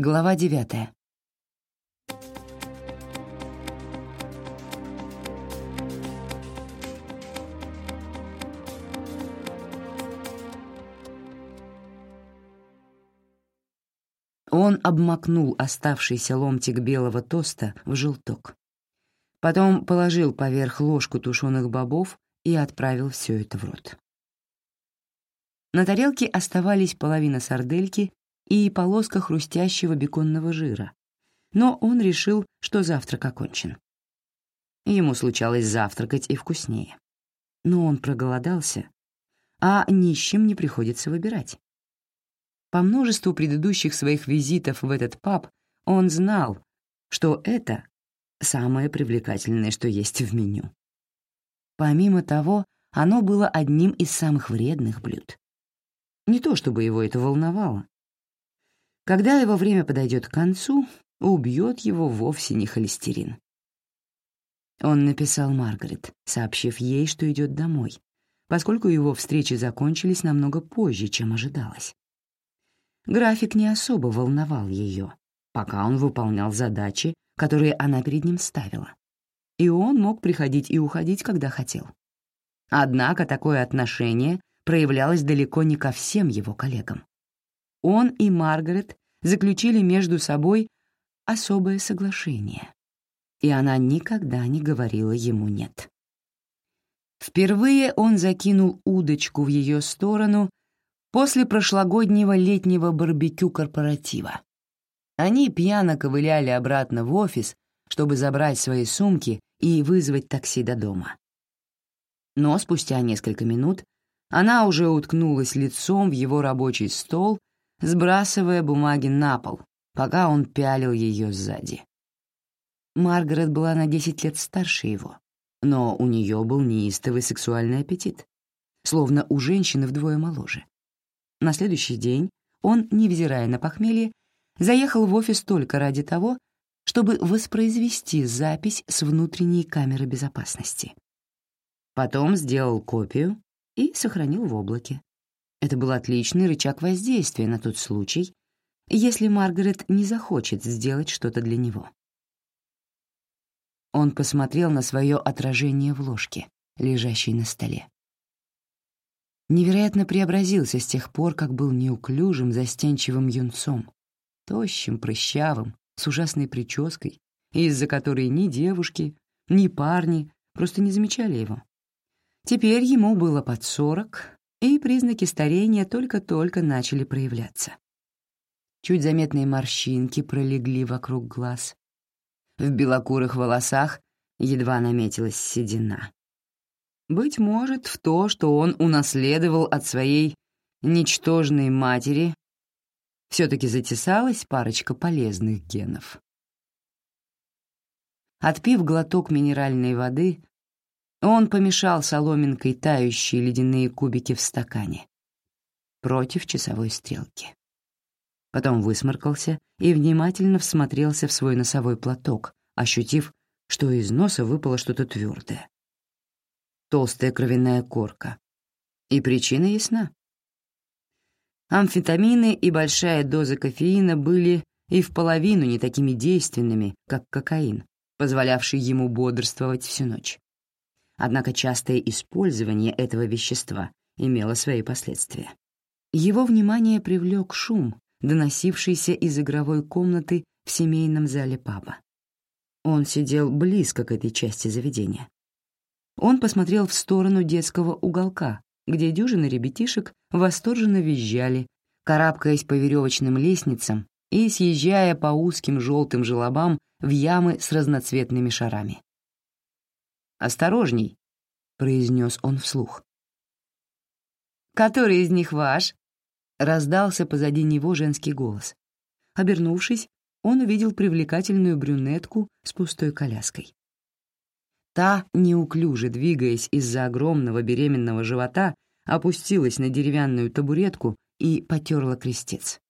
Глава девятая. Он обмакнул оставшийся ломтик белого тоста в желток. Потом положил поверх ложку тушеных бобов и отправил все это в рот. На тарелке оставались половина сардельки и полоска хрустящего беконного жира, но он решил, что завтрак окончен. Ему случалось завтракать и вкуснее. Но он проголодался, а нищим не приходится выбирать. По множеству предыдущих своих визитов в этот паб он знал, что это самое привлекательное, что есть в меню. Помимо того, оно было одним из самых вредных блюд. Не то чтобы его это волновало. Когда его время подойдет к концу, убьет его вовсе не холестерин. Он написал Маргарет, сообщив ей, что идет домой, поскольку его встречи закончились намного позже, чем ожидалось. График не особо волновал ее, пока он выполнял задачи, которые она перед ним ставила. И он мог приходить и уходить, когда хотел. Однако такое отношение проявлялось далеко не ко всем его коллегам. Он и Маргарет заключили между собой особое соглашение, и она никогда не говорила ему «нет». Впервые он закинул удочку в ее сторону после прошлогоднего летнего барбекю корпоратива. Они пьяно ковыляли обратно в офис, чтобы забрать свои сумки и вызвать такси до дома. Но спустя несколько минут она уже уткнулась лицом в его рабочий стол, сбрасывая бумаги на пол, пока он пялил ее сзади. Маргарет была на 10 лет старше его, но у нее был неистовый сексуальный аппетит, словно у женщины вдвое моложе. На следующий день он, невзирая на похмелье, заехал в офис только ради того, чтобы воспроизвести запись с внутренней камеры безопасности. Потом сделал копию и сохранил в облаке. Это был отличный рычаг воздействия на тот случай, если Маргарет не захочет сделать что-то для него. Он посмотрел на свое отражение в ложке, лежащей на столе невероятно преобразился с тех пор, как был неуклюжим, застенчивым юнцом, тощим, прыщавым, с ужасной прической, из-за которой ни девушки, ни парни просто не замечали его. Теперь ему было под сорок, и признаки старения только-только начали проявляться. Чуть заметные морщинки пролегли вокруг глаз. В белокурых волосах едва наметилась седина. Быть может, в то, что он унаследовал от своей ничтожной матери, все-таки затесалась парочка полезных генов. Отпив глоток минеральной воды, он помешал соломинкой тающие ледяные кубики в стакане против часовой стрелки. Потом высморкался и внимательно всмотрелся в свой носовой платок, ощутив, что из носа выпало что-то твердое толстая кровяная корка. И причина ясна. Амфетамины и большая доза кофеина были и в половину не такими действенными, как кокаин, позволявший ему бодрствовать всю ночь. Однако частое использование этого вещества имело свои последствия. Его внимание привлек шум, доносившийся из игровой комнаты в семейном зале паба. Он сидел близко к этой части заведения. Он посмотрел в сторону детского уголка, где дюжины ребятишек восторженно визжали, карабкаясь по веревочным лестницам и съезжая по узким желтым желобам в ямы с разноцветными шарами. «Осторожней», — произнес он вслух. «Который из них ваш?» — раздался позади него женский голос. Обернувшись, он увидел привлекательную брюнетку с пустой коляской. Та, неуклюже двигаясь из-за огромного беременного живота, опустилась на деревянную табуретку и потерла крестец.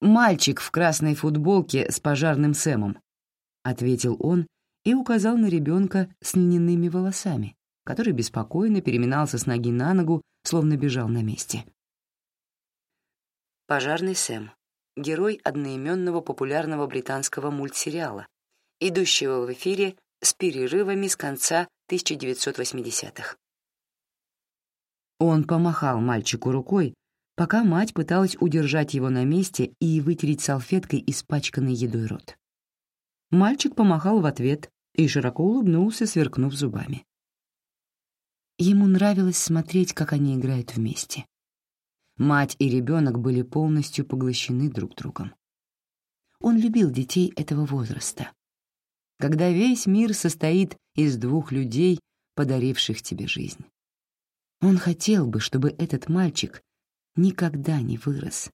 «Мальчик в красной футболке с пожарным Сэмом», — ответил он и указал на ребенка с льняными волосами, который беспокойно переминался с ноги на ногу, словно бежал на месте. Пожарный Сэм. герой одноименного популярного британского мультсериала, идущего в эфире с перерывами с конца 1980-х. Он помахал мальчику рукой, пока мать пыталась удержать его на месте и вытереть салфеткой испачканный едой рот. Мальчик помахал в ответ и широко улыбнулся, сверкнув зубами. Ему нравилось смотреть, как они играют вместе. Мать и ребенок были полностью поглощены друг другом. Он любил детей этого возраста, когда весь мир состоит из двух людей, подаривших тебе жизнь. Он хотел бы, чтобы этот мальчик никогда не вырос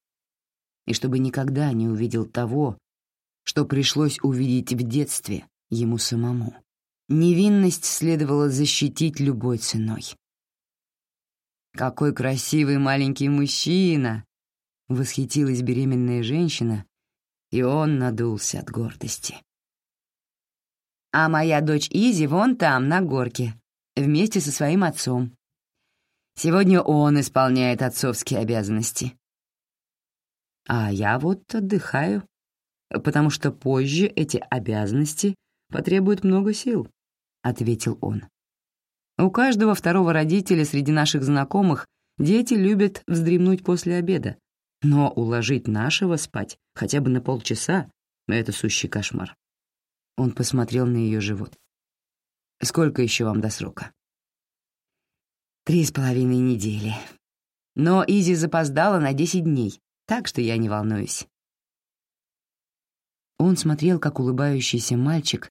и чтобы никогда не увидел того, что пришлось увидеть в детстве ему самому. Невинность следовало защитить любой ценой. «Какой красивый маленький мужчина!» — восхитилась беременная женщина, и он надулся от гордости. «А моя дочь Изи вон там, на горке, вместе со своим отцом. Сегодня он исполняет отцовские обязанности. А я вот отдыхаю, потому что позже эти обязанности потребуют много сил», — ответил он. У каждого второго родителя среди наших знакомых дети любят вздремнуть после обеда, но уложить нашего спать хотя бы на полчаса — это сущий кошмар. Он посмотрел на ее живот. «Сколько еще вам до срока?» «Три с половиной недели. Но Изи запоздала на десять дней, так что я не волнуюсь». Он смотрел, как улыбающийся мальчик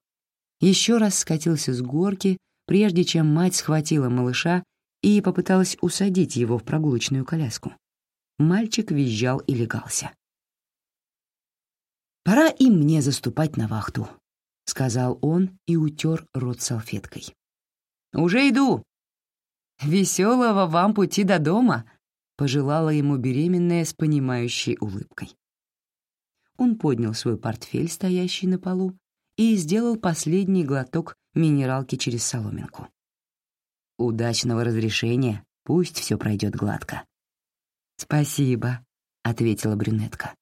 еще раз скатился с горки, прежде чем мать схватила малыша и попыталась усадить его в прогулочную коляску. Мальчик визжал и легался. «Пора и мне заступать на вахту», — сказал он и утер рот салфеткой. «Уже иду!» «Веселого вам пути до дома!» — пожелала ему беременная с понимающей улыбкой. Он поднял свой портфель, стоящий на полу, и сделал последний глоток минералки через соломинку. «Удачного разрешения, пусть все пройдет гладко». «Спасибо», — ответила брюнетка.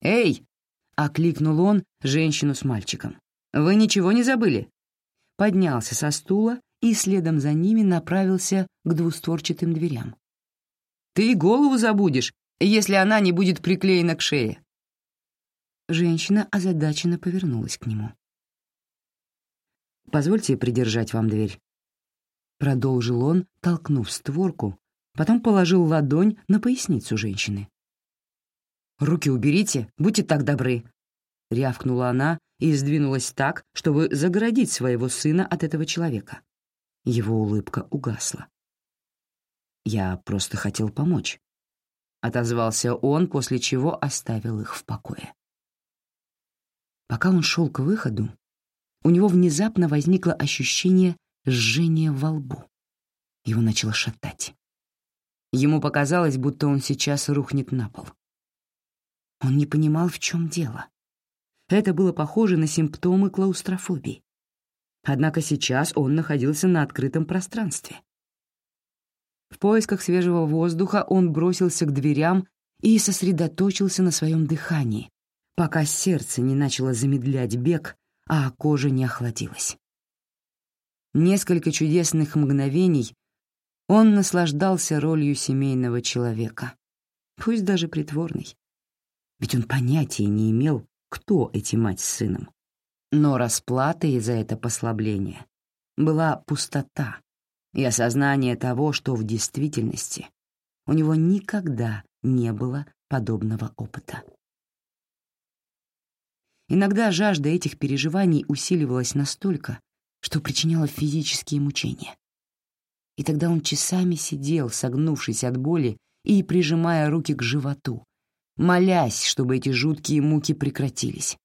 «Эй!» — окликнул он женщину с мальчиком. «Вы ничего не забыли?» Поднялся со стула и следом за ними направился к двустворчатым дверям. «Ты голову забудешь, если она не будет приклеена к шее». Женщина озадаченно повернулась к нему. «Позвольте придержать вам дверь». Продолжил он, толкнув створку, потом положил ладонь на поясницу женщины. «Руки уберите, будьте так добры!» — рявкнула она и сдвинулась так, чтобы загородить своего сына от этого человека. Его улыбка угасла. «Я просто хотел помочь», — отозвался он, после чего оставил их в покое. Пока он шел к выходу, у него внезапно возникло ощущение жжения во лбу. Его начало шатать. Ему показалось, будто он сейчас рухнет на пол. Он не понимал, в чем дело. Это было похоже на симптомы клаустрофобии. Однако сейчас он находился на открытом пространстве. В поисках свежего воздуха он бросился к дверям и сосредоточился на своем дыхании, пока сердце не начало замедлять бег, а кожа не охладилась. Несколько чудесных мгновений он наслаждался ролью семейного человека, пусть даже притворный. Ведь он понятия не имел, кто эти мать с сыном. Но расплатой за это послабление была пустота и осознание того, что в действительности у него никогда не было подобного опыта. Иногда жажда этих переживаний усиливалась настолько, что причиняла физические мучения. И тогда он часами сидел, согнувшись от боли и прижимая руки к животу, молясь, чтобы эти жуткие муки прекратились.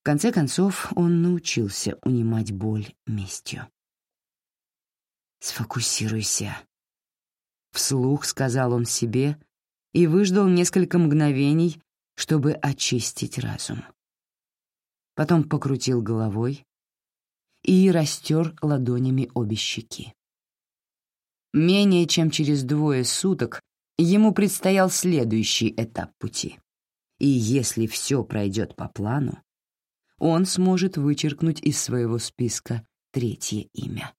В конце концов, он научился унимать боль местью. «Сфокусируйся», — вслух сказал он себе и выждал несколько мгновений, чтобы очистить разум. Потом покрутил головой и растер ладонями обе щеки. Менее чем через двое суток Ему предстоял следующий этап пути. И если все пройдет по плану, он сможет вычеркнуть из своего списка третье имя.